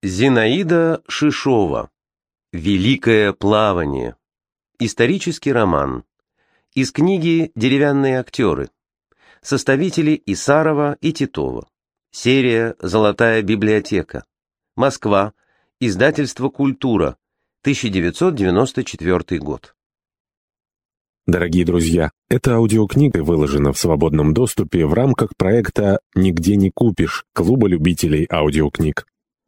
Зинаида Шишова. Великое плавание. Исторический роман. Из книги «Деревянные актеры». Составители Исарова и Титова. Серия «Золотая библиотека». Москва. Издательство «Культура». 1994 год. Дорогие друзья, эта аудиокнига выложена в свободном доступе в рамках проекта «Нигде не купишь» Клуба любителей аудиокниг.